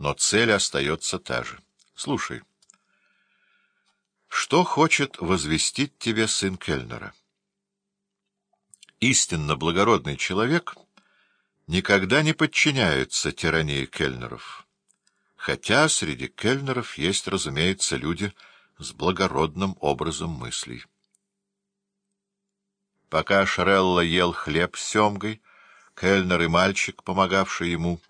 но цель остается та же. Слушай, что хочет возвестить тебе сын Кельнера? Истинно благородный человек никогда не подчиняется тирании Кельнеров, хотя среди Кельнеров есть, разумеется, люди с благородным образом мыслей. Пока Шрелла ел хлеб с семгой, Кельнер и мальчик, помогавший ему,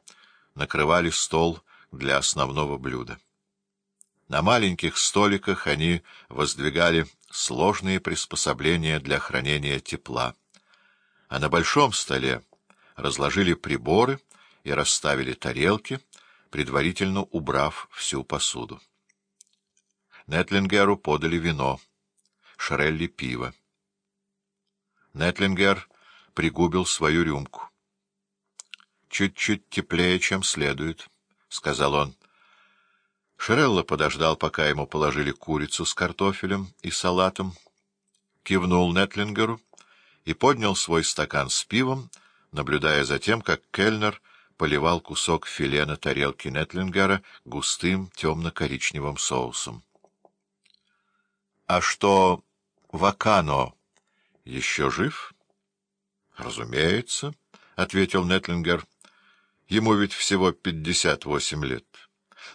накрывали стол для основного блюда. На маленьких столиках они воздвигали сложные приспособления для хранения тепла, а на большом столе разложили приборы и расставили тарелки, предварительно убрав всю посуду. Нетлингеру подали вино, Шрелли — пиво. Нетлингер пригубил свою рюмку. «Чуть-чуть теплее, чем следует», — сказал он. Шерелла подождал, пока ему положили курицу с картофелем и салатом, кивнул Нетлингеру и поднял свой стакан с пивом, наблюдая за тем, как кельнер поливал кусок филе на тарелке Нетлингера густым темно-коричневым соусом. — А что Вакано еще жив? — Разумеется, — ответил Нетлингер. — Ему ведь всего пятьдесят восемь лет.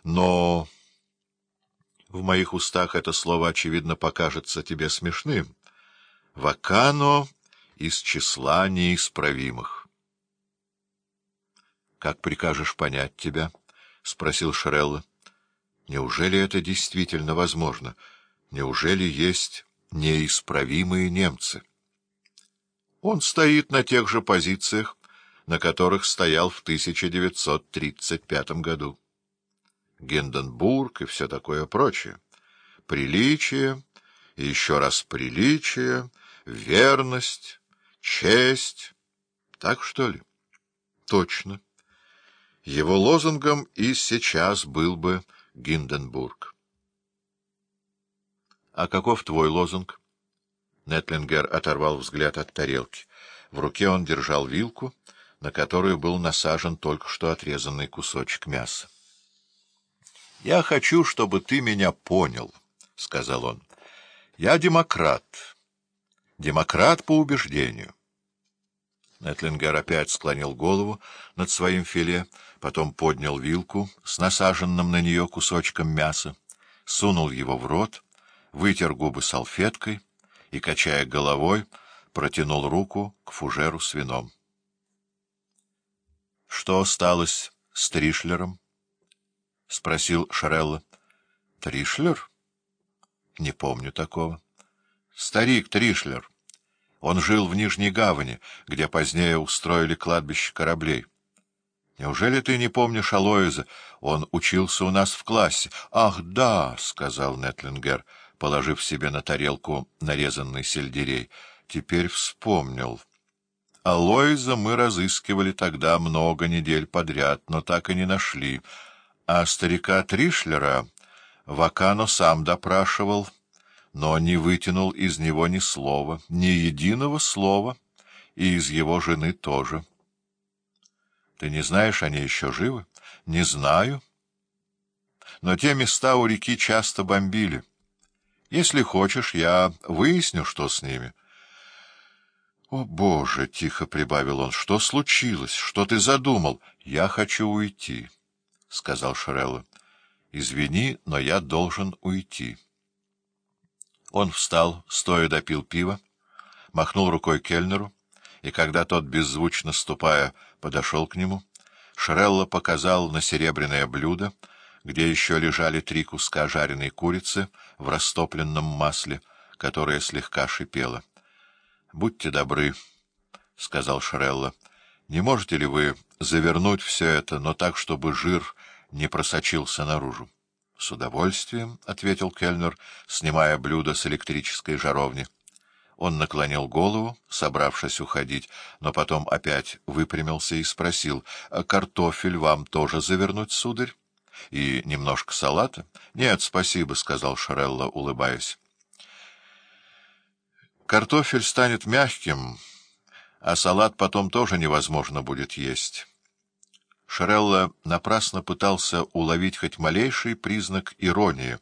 Но... В моих устах это слово, очевидно, покажется тебе смешным. Вакано из числа неисправимых. — Как прикажешь понять тебя? — спросил Шрелла. — Неужели это действительно возможно? Неужели есть неисправимые немцы? Он стоит на тех же позициях, на которых стоял в 1935 году. Гинденбург и все такое прочее. Приличие, еще раз приличие, верность, честь. Так что ли? Точно. Его лозунгом и сейчас был бы Гинденбург. — А каков твой лозунг? Нетлингер оторвал взгляд от тарелки. В руке он держал вилку, на которую был насажен только что отрезанный кусочек мяса. — Я хочу, чтобы ты меня понял, — сказал он. — Я демократ. Демократ по убеждению. Нетлингер опять склонил голову над своим филе, потом поднял вилку с насаженным на нее кусочком мяса, сунул его в рот, вытер губы салфеткой и, качая головой, протянул руку к фужеру с вином. — Что осталось с Тришлером? — спросил Шарелла. — Тришлер? — Не помню такого. — Старик Тришлер. Он жил в Нижней Гавани, где позднее устроили кладбище кораблей. Неужели ты не помнишь Алоиза? Он учился у нас в классе. — Ах, да, — сказал Нетлингер, положив себе на тарелку нарезанный сельдерей. — Теперь вспомнил. Алоиза мы разыскивали тогда много недель подряд, но так и не нашли. А старика Тришлера Вакано сам допрашивал, но не вытянул из него ни слова, ни единого слова, и из его жены тоже. Ты не знаешь, они еще живы? Не знаю. Но те места у реки часто бомбили. Если хочешь, я выясню, что с ними. — О, Боже! — тихо прибавил он. — Что случилось? Что ты задумал? — Я хочу уйти, — сказал Шарелла. — Извини, но я должен уйти. Он встал, стоя допил пиво, махнул рукой кельнеру, и когда тот, беззвучно ступая, подошел к нему, Шрелла показал на серебряное блюдо, где еще лежали три куска жареной курицы в растопленном масле, которое слегка шипело. — Будьте добры, — сказал Шрелла, — не можете ли вы завернуть все это, но так, чтобы жир не просочился наружу? — С удовольствием, — ответил Кельнер, снимая блюдо с электрической жаровни. Он наклонил голову, собравшись уходить, но потом опять выпрямился и спросил, «А — Картофель вам тоже завернуть, сударь? — И немножко салата? — Нет, спасибо, — сказал Шарелла, улыбаясь. — Картофель станет мягким, а салат потом тоже невозможно будет есть. Шарелла напрасно пытался уловить хоть малейший признак иронии